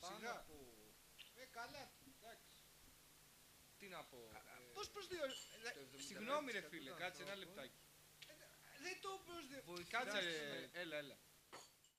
Σιγά. Πάνω. Ε, καλά, εντάξει. Τι να πω. Ε, Πώς προσδιορίζει. Συγγνώμη ρε φίλε, κάτσε ένα λεπτάκι. Ε, δεν το προσδιορίζει. Κάτσε, έλα, έλα.